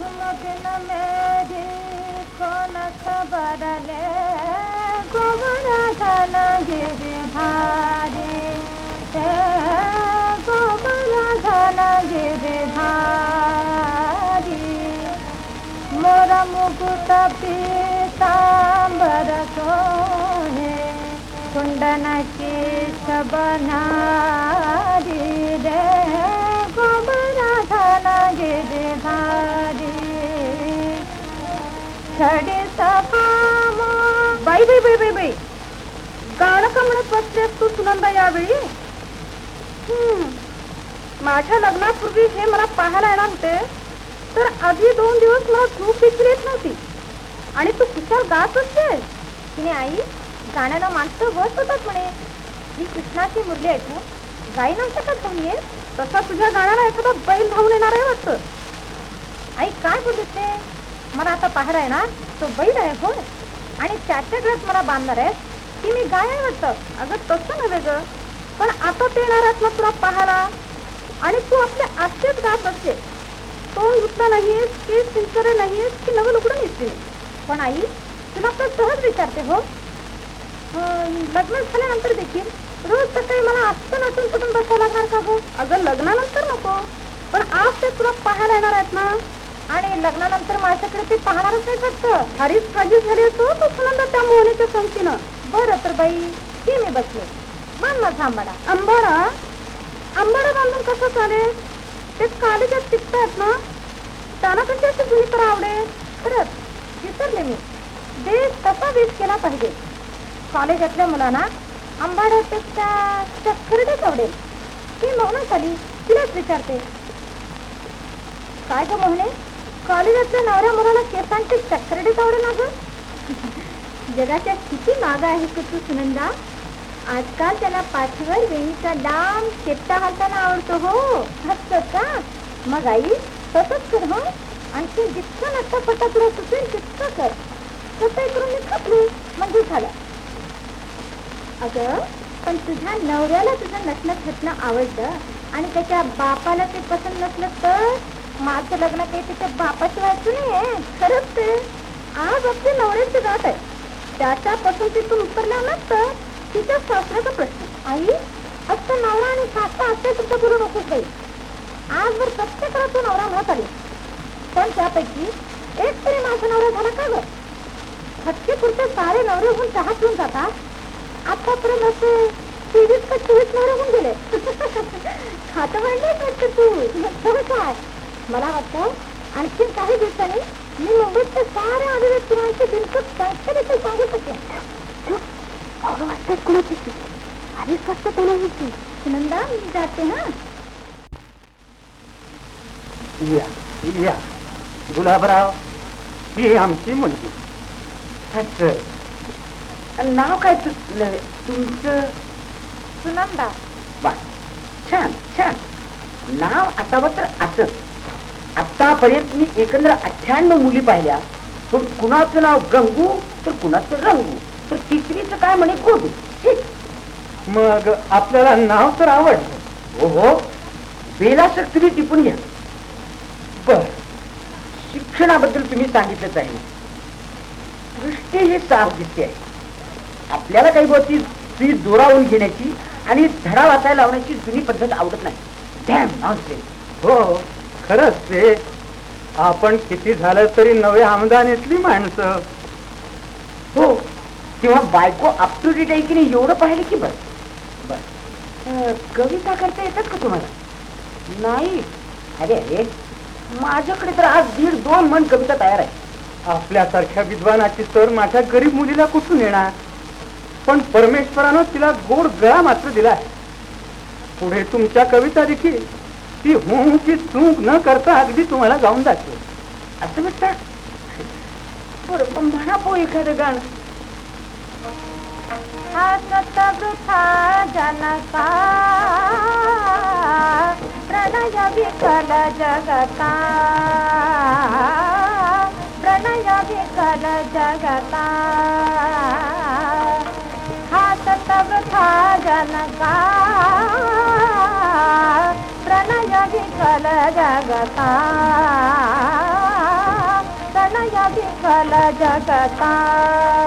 झुमकिन मेरी कोण खबर ले गोबरा घन गिरधारी ते गोबरा घन गिरधारी मोर मुकुट पीतांबर सोहे कुंडनाची सबनारी रे छडी सफामा बाई बाई बाई बाई बाई. गाणं का म्हणत बसतेस तू सुनंदा यावेळी? माझ्या लग्नापूर्वी हे मला पाहायला येणार होते तर आधी दोन दिवस मला झोप देखील येत नव्हती. आणि तू कुशाल गात असते तिने आई गाण्याला माणसं बस होतात म्हणे. ही कृष्णाची मुरली आहे का गाई नाही शकत नाहीये तसा तुझ्या गाण्याला एखादा बैल धावून येणार आहे वाटतं. आई काय बोलते मला आता पाहायला ना तो बैल आहे हो आणि त्याच्या घरात मला बांधणार आहे. की मी गाय आहे वाटतं अगं तसं नव्हे ग. पण आता ते येणार आहेत ना तुला पाहायला. आणि तू आपल्या आशेत गात असते. तोंड उठला नाहीयेस की सिंचर नाहीयेस की नवं उकडून येते पण आई तुला तर सहज विचारते हो. लग्न झाल्यानंतर देखील रोज सकाळी मला असतं नसून कुठून बसायला लागणार का हो? अगं लग्नानंतर नको. पण आज ते तुला पाहायला येणार आहेत ना. आणि लग्नानंतर माझ्याकडे ते पाहणारच नाही फक्त. हरीच काळजी झाली असो तो सुनंदा त्या मोहनीच्या संगतीनं. बरं तर बाई हे मी बसले. मान माझा आंबाडा अंबाडा? अंबाडा बांधून कसं चालेल? ते कालीच्यात टिकत आहेत ना? त्यांना कशी अशी जुनी तर आवडेल खरंच विसरले मी. देश तसा वेश केला पाहिजे. कॉलेजातल्या मुलांना आंबाड्यापेक्षा चक्करडेच आवडेल ती मोहनच आली तिलाच विचारते. काय ग मोहने? कॉलेजातल्या नवऱ्या मुलाला केसांचे चक्रडे आवडेल ना जगाच्या किती माग आहे का तू सुनंदा? आजकाल त्याला पाठीवर वेणीचा डांब शेपटा घालताना आवडतो हो. हसत का? मग आई तसंच कर हो. आणखी जितकं नट्टापट्टा तुला सुचेल तितकं कर. तसं करून मी खपली? म्हणजे झालं अगं पण तुझ्या नवऱ्याला तुझं नटणं थटणं आवडतं आणि त्याच्या बापाला ते पसंत नसलं तर? माझं लग्न काही तिच्या बापाची व्हायचं नाहीये खरंच ते. आज आपल्या नवऱ्याची जात आहे. त्याच्या पसंतीतून उतरल्या नसतं तिच्या सासऱ्याचा प्रश्न. आई असं नवरा आणि सासरा असते सुद्धा बोलू नकोच बाई. आजवर प्रत्येकाला तू नवरा म्हणत आली पण त्यापैकी एक तरी माझा नवरा झाला का ग? हटके पुरते सारे नवरे होऊन चहा पिऊन जातात. आतापर्यंत असे तेवीस का चोवीस नवरे होऊन गेले. खातं म्हणले तू. खरं काय? मला वाटतं आणखी काही दिवसांनी मी मुंबईतल्या साऱ्या अभिव्यक्तींची बिलकुल संख्या देखील सांगू शकेन. अगं वाटतं कुणाची आधी सुनंदा मी जाते हा? या या. गुलाबराव ही आमची मुलगी. नाव काय तुझं? तुमचं? सुनंदा. वा छान छान. नाव असावं तर असं आतापर्यंत मी एकंदर अठ्ठ्याण्णव मुली पाहिल्या. पण कुणाचं नाव गंगू तर कुणाचं रंगू? तर तिसरीचं काय म्हणे गोडू मग आपल्याला नाव तर आवडलं. हो हो बेलासक तुम्ही टिपून घ्या. बर. शिक्षणाबद्दल तुम्ही सांगितलंच आहे. दृष्टी ही साफ दिसते आहे. आपल्याला काही गोष्टी ती जोरावून घेण्याची आणि धडा वाचायला लावण्याची जुनी पद्धत आवडत नाही. हो हो. खरंच ते. आपण किती झालं तरी नवे आमदानीतली माणसं. हो तेव्हा बायको अप टू डेट आहे की नाही एवढं पाहिलं की बस अं, कविता करता येतात का तुम्हाला? नाही. अरे अरे. माझ्याकडे तर आज दीड दोन मन कविता तयार आहे आपल्यासारख्या विद्वानाची तर माझ्या गरीब मुलीला कुठून येणार? पण परमेश्वरानं तिला गोड गळा मात्र दिलाय पुढे तुमच्या कविता देखील ती हू चूक न करता अगदी तुम्हाला गाऊन जाते असं म्हणतात बरं म्हणा पो एखादं गाणं. हासत वृथा जनता प्रणय विकल जगता प्रणय विकल जगता हासत वृथा जगता। यदि विफल जगता।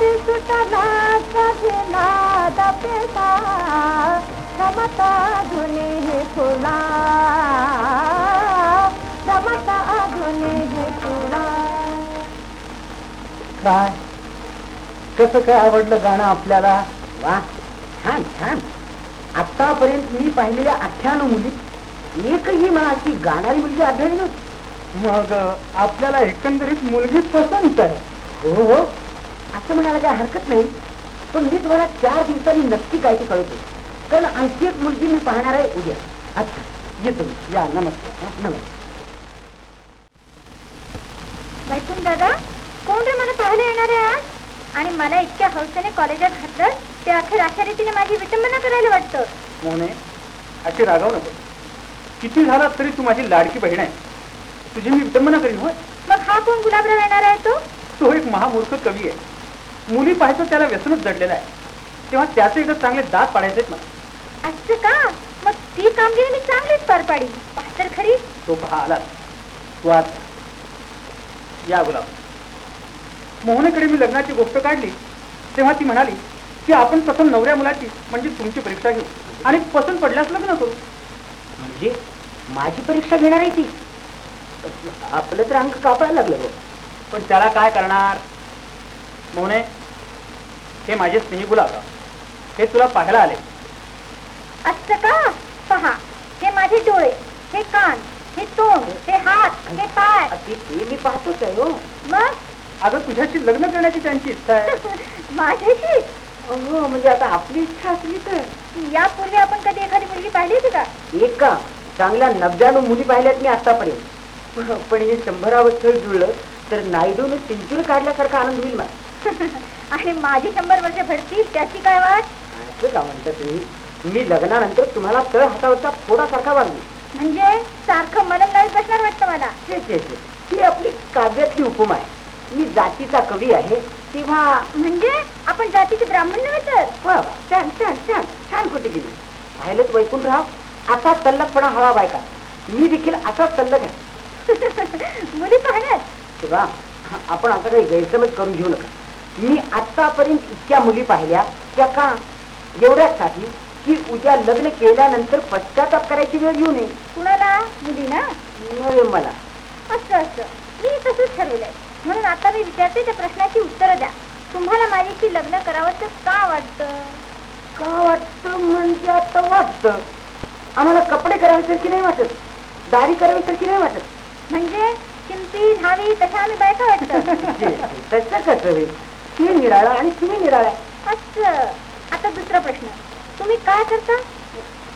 सुटला नाद हे फुला. हे फुला. काय? कसं काय आवडलं गाणं आपल्याला? वा छान छान. आतापर्यंत मी पाहिलेल्या अठ्ठ्याण्णव मुली एकही मला अशी गाणारी मुलगी आढळली मग आपल्याला एकंदरीत मुलगी पसंत आहे. हो हो. असं म्हणायला काय हरकत नाही. पण मी तुम्हाला चार दिवसांनी नक्की काय ते कळवतो. कारण आणखी एक मुलगी मी पाहणार आहे उद्या. अच्छा येतो. या नमस्कार. नमस्कार. वैकुंठ दादा कोण रे मला पाहायला येणार आहे आज? आणि मला इतक्या हौसेने कॉलेजात घातलं ते अखेर अशा रीतीने माझी विटंबना करायला वाटतं. मोने अशी रागावू नको. किती झाला तरी तू माझी लाडकी बहीण आहे. तुझी मी विटंबना करीन होय? मग हा कोण गुलाबराव येणार आहे तो? तो एक महामूर्ख कवी आहे. मुली पाहायचं त्याला व्यसनच जडलेलं आहे. तेव्हा त्याचे एकदा चांगले दात पाडायचे ना असं का? मग ती कामगिरी मी चांगलीच पार पाडी तर खरी? तो पहा आला तू आज या गुलाब मोहनेकडे मी लग्नाची गोष्ट काढली. तेव्हा ती म्हणाली की आपण प्रथम नवऱ्या मुलाची म्हणजे तुमची परीक्षा घेऊ. आणि पसंत पडल्यास लग्न करू. म्हणजे माझी परीक्षा घेणार आहे ती? आपलं तर अंक कापायला लागलं हो पण त्याला काय करणार? मोहने हे माझे स्नेही गुलाबराव हे तुला पाहायला आले. असं का? पहा हे माझे डोळे हे कान हे तोंड हे हात हे पाय. ते ते मी पाहतोच आहे हो. मग? अगं तुझ्याशी लग्न करण्याची त्यांची इच्छा आहे. माझ्याशी? हो म्हणजे आता आपली इच्छा असली तर. यापूर्वी आपण कधी एखादी मुलगी पाहिली होती का? एक का? चांगल्या नव्याण्णव मुली पाहिल्यात मी आतापर्यंत. पण हे शंभरावं स्थळ जुळलं तर नायडून सेंचुरी काढल्यासारखा आनंद होईल मला. आणि माझी शंभर वर्ष भरतील त्याची काय वाट? का म्हणता तुम्ही? मी लग्नानंतर तुम्हाला तळ हातावरचा फोडासारखा वागली. म्हणजे सारखं मनन लावत बसणार वाटतं मला. ही आपली काव्यातली उपमा आहे. मी जातीचा कवी आहे. तेव्हा म्हणजे आपण जातीचे ब्राह्मण नव्हे तर? छान छान छान. छान खोटी गेली पाहिलंच वैकुंठराव असा तल्लकपणा हवा बायका. मी देखील असाच तल्लक आहे. मुली पाहण्यात. तेव्हा आपण आता काही गैरसमज करून घेऊ नका. मी आतापर्यंत इतक्या मुली पाहिल्या त्या का एवढ्यासाठी की उद्या लग्न केल्यानंतर पश्चाताप करायची वेळ येऊ नये. कुणाला? मुली ना नव्हे मला. असं असं. मी तसंच ठरवलंय. म्हणून आता मी विचारते त्या प्रश्नाची उत्तरं द्या. तुम्हाला माझ्याशी लग्न करावं तर का वाटतं? का वाटतं म्हणजे आता वाटतं. आम्हाला कपडे कराव्यासारखी नाही वाटत. दाढी कराव्यासारखी नाही वाटत. म्हणजे किमती न्हावी तशा आम्ही बायका वाटतं. तसं कसं होईल? ते निराळा आणि तुम्ही निराळा असं. आता दुसरा प्रश्न. तुम्ही काय करता?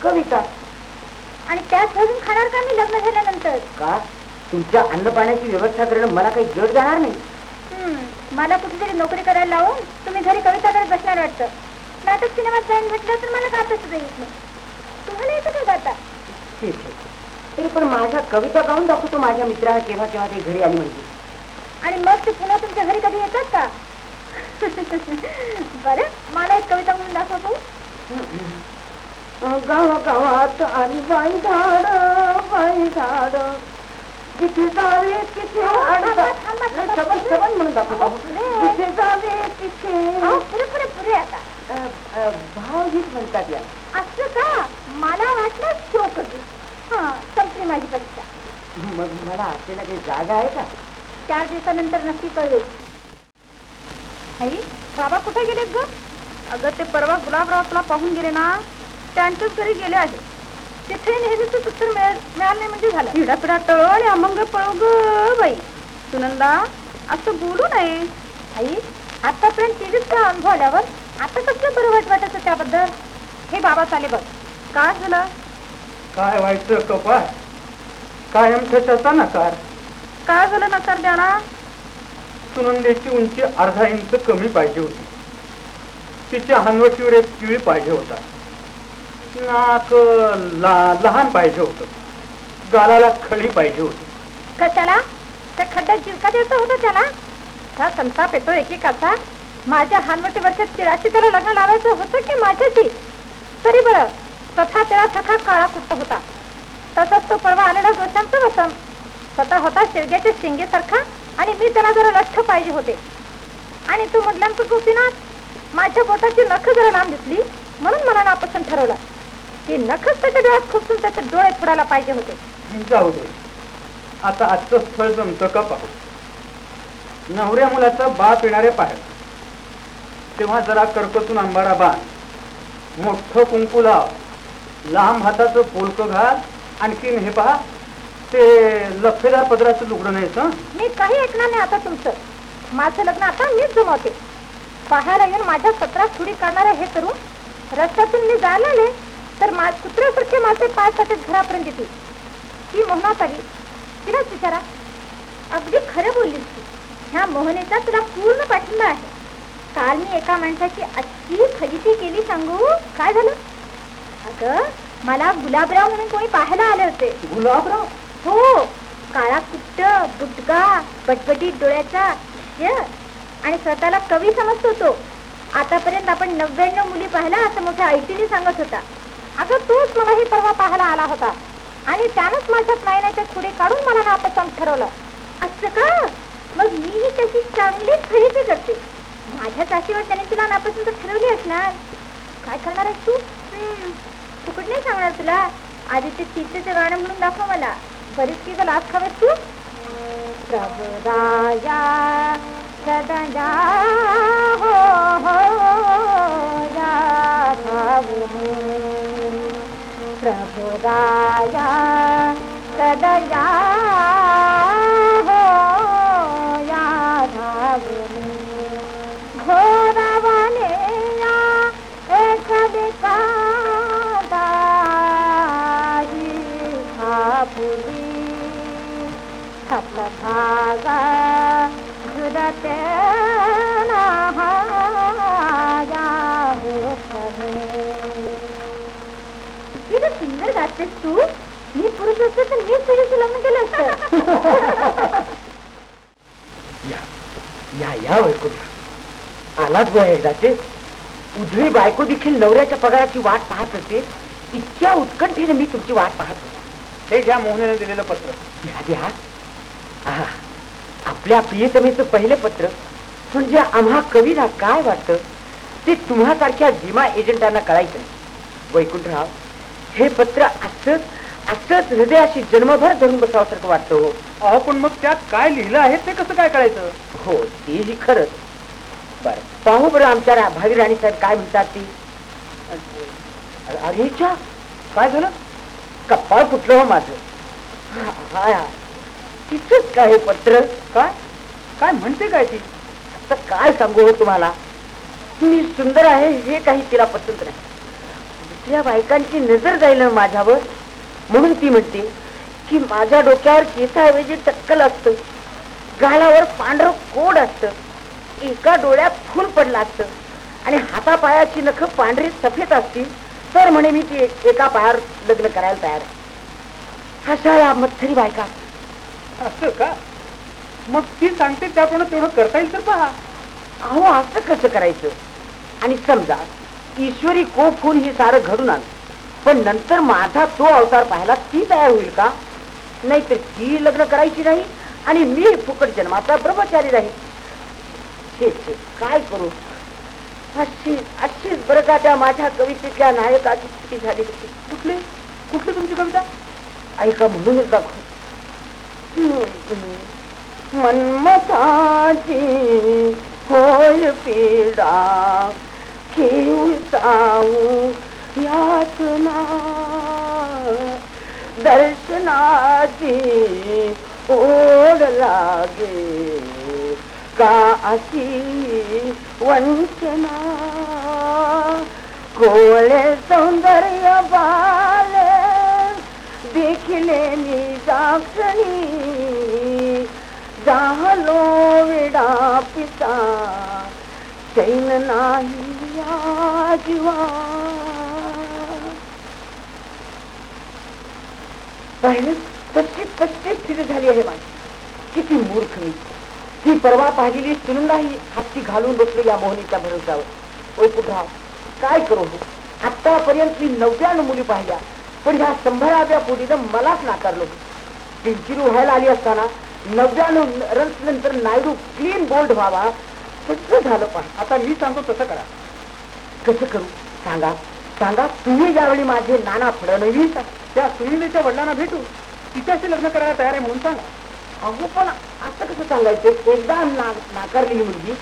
कविता. आणि त्याच भरून खाणार का मी लग्न झाल्यानंतर? का? तुमच्या अन्न पाण्याची व्यवस्था करणं मला काही जड जाणार नाही. हम्म, मला कुठेतरी नोकरी करायला लावून तुम्ही घरी कविता करत बसणार वाटतं. नाटक सिनेमात जाईन म्हटलं तर मला गाता सुद्धा येत नाही. तुम्हाला येतं का गाता? ठीक आहे तरी पण माझ्या कविता गाऊन दाखवतो माझ्या मित्राला केव्हा केव्हा ते घरी आली म्हणजे. आणि मग ते पुन्हा तुमच्या घरी कधी येतात का? बरं मला एक कविता म्हणून दाखवतो गावागावात आणि बाई झाड बाई झाड तिथे जावे सबन म्हणून तिथे जावे अहो, पुरे पुरे पुरे आता. भावगीत म्हणतात या असं का? मला वाटलं शोक हा संपली माझी परीक्षा मग मला आपल्याला काही जागा आहे का? चार दिवसानंतर नक्की कळेल. आई बाबा कुठे गेलेत ग? अगं ते परवा गुलाबराव तुला पाहून गेले ना त्यांच्याच घरी गेले आहे तिथे नेहमीच उत्तर मिळेल नाही म्हणजे झालं. पिढा पिढा आणि अमंग पळो ग बाई. सुनंदा असं बोलू नये. आई आतापर्यंत टीव्हीत का अनुभव आल्यावर? आता कसलं बरं वाट वाटायचं त्याबद्दल? हे बाबा चाले बघ. काय झालं? काय व्हायचं कपाळ? कायम ठशाचा नकार? काय झालं नकार द्याना? सुनंदेची उंची अर्धा इंच कमी पाहिजे होती. तिच्या हनवटीवर एक किळी पाहिजे होता. नाक ला- लहान पाहिजे होत. गालाला खळी पाहिजे होती. कशाला? त्या खड्ड्यात जिरका द्यायचा होता त्याला? हा संताप येतो एकेकाचा. माझ्या हानवटीवरच्या तिळाशी त्याला लग्न लावायचं होतं की माझ्याशी? तरी बरं तथा त्याला सखा काळा कुट्ट होता. तसंच तो परवा आलेला दोषांचं वसम स्वतः होता शिरग्याच्या शिंगेसारखा. आणि मी त्याला जरा लठ्ठ पाहिजे होते. आणि तू म्हटल्यानंतर गोपीनाथ माझ्या बोटाची नख जरा लांब दिसली म्हणून मला नापसंत ठरवलं. की नखच त्याच्या डोळ्यात खुपसून त्याचे डोळे फुडायला पाहिजे होते. जाऊ दे आता आजचं स्थळ जमतं का पाहू? नवऱ्या मुलाचा बाप येणारे पाहिजे तेव्हा जरा कर्कतून आंबाडा बांध. मोठं कुंकू लाव. लांब हाताचं पोलकं घाल. आणखीन हे पहा ते लफेदार पदराचं लुगडं नाहीच हं? मी काही ऐकणार नाही आता तुमचं. माझं लग्न आता मीच जमवते. पाहायला येऊन माझ्या सतरा सुडी काढणारे हे करून रस्त्यातून मी जायला आले तर मा कुत्र्यासारखे माझे पाय साठे घरापर्यंत येतील. ती मोहनात आली. तिलाच विचारा. अगदी खरं बोललीस तू. ह्या मोहनेचा तुला पूर्ण पाठिंबा आहे. काल मी एका माणसाची अशी खजिती केली सांगू. काय झालं? अगं मला गुलाबराव म्हणून कोणी पाहायला आले होते. गुलाबराव? हो काळा कुट्ट बुटका बटबटीत डोळ्याचा आणि स्वतःला कवी समजतो तो. आतापर्यंत आपण नव्याण्णव मुली पाहिला असं मोठ्या ऐटीने सांगत होता. अगं तोच मला ही परवा पाहायला आला होता. आणि त्यानंच माझ्या नायनाच्या खुडे काढून मला नापसंत ठरवलं. असं का? मग मीही त्याची चांगलीच खरेदी करते. माझ्या चाशीवर त्याने तुला नापसंत ठरवली असणार. काय करणार आहेस तू? हम्म, नाही सांगणार तुला. आधी ते चित्तेचं गाणं म्हणून दाखव मला. बरीच की लाच खावेस तू? प्रभुराया सदया हो हो या प्रभुराया गातेस तू? मी पुरुष असते तर तुझ्याशी लग्न केलं असतं. या या या वैकुंठ. आलाच गोया एकदाचे उजवी बायको देखील नवऱ्याच्या पगाराची वाट पाहत असते इतक्या उत्कंठेने मी तुमची वाट पाहत होते. हे घ्या मोहनेने दिलेलं पत्र. घ्या आपल्या प्रियतमेचं पहिलं पत्र. म्हणजे आम्हा कवीला काय वाटतं? ते तुम्हासारख्या विमा एजंटांना कळायचं वैकुंठराव हे पत्र असंच असंच हृदयाशी जन्मभर धरून बसावसारखं वाटतं हो. अहो पण मग त्यात काय लिहिलं आहे ते कसं काय कळायचं? हो तेही खरंच. बर पाहू बरं आमच्या रा- भावी राणी साहेब काय म्हणतात ती. अरे अरे च्या, काय झालं? कप्पाळ फुटलं हो माझं. हा, हा, हा. तिचंच काय हे पत्र? काय? काय म्हणते काय ती? आता काय सांगू हो तुम्हाला? मी सुंदर आहे हे काही तिला पसंत नाही. दुसऱ्या बायकांची नजर जाईल माझ्यावर? म्हणून ती म्हणते की माझ्या डोक्यावर केसाऐवजी टक्कल असतं. गालावर पांढरं कोड असतं. एका डोळ्यात फुल पडलं असतं. आणि हातापायाची नख पांढरी सफेद असतील तर म्हणे मी ती एक- पायावर लग्न करायला तयार आहे. अशा या मत्सरी बायका. असं का? मग ती सांगते त्याप्रमाणे तेवढं करता येईल तर पहा. अहो असं कसं करायचं? आणि समजा ईश्वरी कोप होऊन हे सारं घडून आलं. पण नंतर माझा तो अवतार पाहायला ती तयार होईल का? नाही तर ती लग्न करायची नाही आणि मी फुकट जन्माचा ब्रह्मचारी राहील काय करू? अशी अशीच बरं का त्या माझ्या कवितेतल्या नायकाची स्थिती झाली होती. कुठली? कुठली तुमची कविता? ऐका म्हणूनच दाखव मनमताची होय पीडा. घेऊन जाऊ यातना. दर्शनाची ओढ लागे का अशी वंचना. कोळे सौंदर्य बाल देखिले निजाक्षणी जाहलो विडा पिता. चैन नाही या जीवा पाहिलं पस्तीस स्थिती झाली आहे माझी किती मूर्ख मी. ती परवा पाहिलेली सुनंदाही हाती घालून बसलो या मोहनीच्या भरोशावर ओय पुढराव काय करू हो आतापर्यंत मी नव्याण्णव मुली पाहिल्या पण ह्या शंभराव्या पोटीनं मलाच नाकारलो पिंचिरू व्हायला आली असताना नव्याण्णव रन्स नंतर नायडू क्लीन बोल्ड व्हावा तसं झालं पण. आता मी सांगतो तसं करा. कसं करू? सांगा. सांगा तुम्ही ज्यावेळी माझे नाना फडणवीस त्या सुनीलेच्या वडिलांना भेटू. तिच्याशी लग्न करायला तयार आहे म्हणून सांगा. अहो पण असं कसं सांगायचं? एकदा ना नाकारलेली मुलगी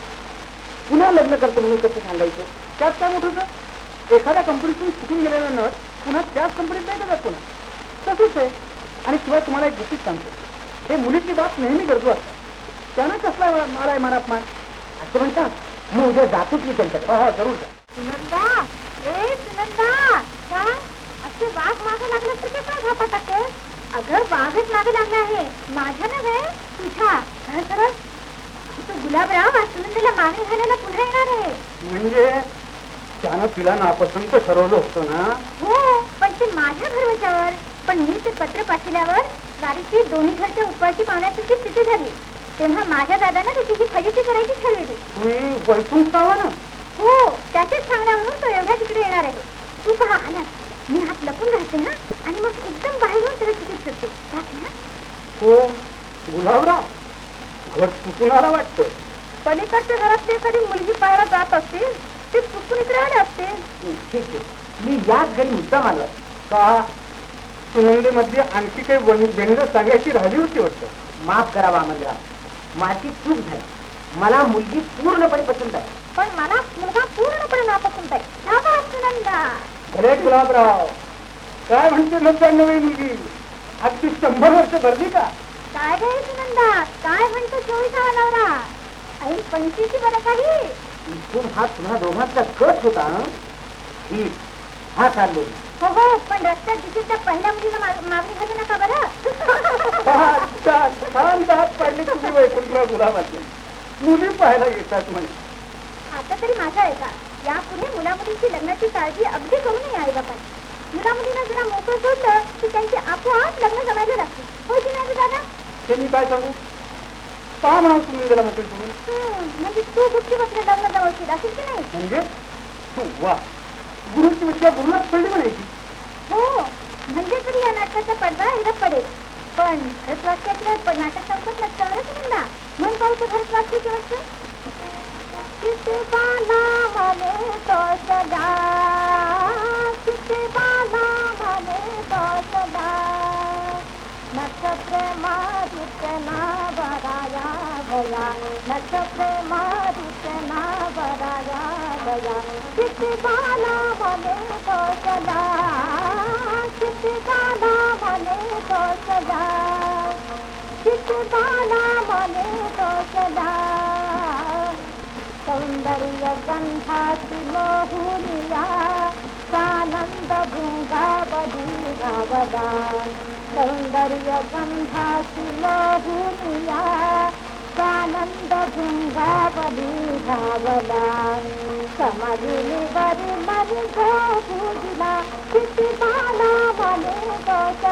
पुन्हा लग्न करतो म्हणून कसं सांगायचं? त्यात काय मोठं होतं? एखाद्या कंपनीतून शिकून गेलेला नट पुन्हा त्याच कंपनीत नाही का पुन्हा? तसंच आहे. आणि शिवाय तुम्हाला एक गोष्टीच सांगतो. हे मुलीची बात नेहमी गरजू असतात त्यानं कसला मला आहे मनात अपमान असं म्हणतात. मग उद्या जातोच मी त्यांच्याकडे हा हा जरूर जा. सुनंदा ए सुनंदा काय असे वाघ मागे लागले तर ते? काय टाके अगं वाघच मागे लागला आहे. माझ्या नव्हे तुझ्या. खरं तो गुलाबराव आज सुनंदाला मागे घालायला पुन्हा येणार आहे. म्हणजे त्यानं तिला नापसंत ठरवलं होतं ना? हो पण ते माझ्या घरवच्यावर पण मी ते पत्र पाठवल्यावर गाडीची दोन्ही घरच्या उपवाची पाहण्याची स्थिती झाली. तेव्हा माझ्या दादानं त्याची ही फजिती करायची ठरवली तुम्ही वैकून जावा ना. हो त्याच्याच सांगण्यावरून तो एवढ्या तिकडे येणार आहे. तू पहा आला. मी हात लपून राहते ना आणि मग एकदम बाहेर येऊन त्याला चिकित करते राहते ना हो गुलाबराव घर आला वाटतं पलीकडच्या घरातली एखादी मुलगी पाहायला जात असतील ते चुकून इकडे आले असते ठीक आहे. मी याच घरी मुद्दाम आलो का? सुनंदीमध्ये आणखी काही वन- व्यंग सांगायची राहिली होती वाटतं. माफ करा वामनराव माझी चूक झाली. मला मुलगी पूर्णपणे पसंत आहे. पण मला मुलगा पूर्णपणे नापसंत आहे. अरे गुलाबराव. काय म्हणते नव्याण्णवी मुलगी? अगदी शंभर वर्ष भरली का? काय गे सुनंदा? काय म्हणतो चोवीसावा नवरा आई पंचवीसी बरं काही. इथून हा तुम्हा दोघांचा कट होता हं? हा चाललो हो हो पण रस्त्यात दिसेल त्या पहिल्या मुलीला मागणी नका बरं? छान, दात पाडले तुम्ही वैकुंठराव गुलाबाचे. मुली पाहायला येतात म्हणे. आता तरी माझं ऐका यापुढे मुलामुलींची लग्नाची काळजी अगदी करू नये आई बापांनी मुलामुलींना जरा मोकळं सोडलं की त्यांची आपोआप लग्न जमायला लागते. हो की नाही दादा? ते मी काय सांगू? पहा म्हणा तुम्ही मोकळी सोडून हम्म, म्हणजे तू कुठली बसल्या लग्न जवळची असेल की नाही? म्हणजे? तू वा. गुरुची विषया गुरुलाच पडली म्हणायची हो म्हणजे तरी या नाटकाचा पडदा एकदा पडेल पण वाक्यातलं नाटक संपत नसतं सुनंदा म्हण पाहतो भरत वाक्याची म्हणे तो सदा तो सदा? नक्षत्र मारुतना बराया गया नक्षत्र मारुतना बराया गया। किती बाला तो सदा किती बाला म्हणे तो सदा किती बाला म्हणे तो सदा। सौंदर्य गंधा मोहुनिया सानंद भूंगा भृंगा बधीरावदा सौंदर्य गंधा मोहुनिया सानंद भृंगा बधीरावदा समाधिनी बरी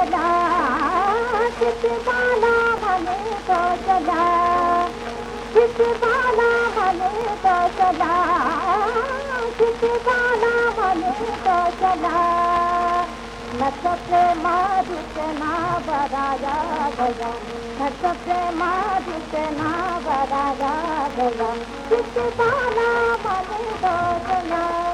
तो सदा किती बाला म्हणे तो सदा किती बाला म्हणे तो सदा किती बाला म्हणे तो सदा नक्षत्र मारुतना बराया गया नक्षत्र मारुतना बराया गया म्हणे तो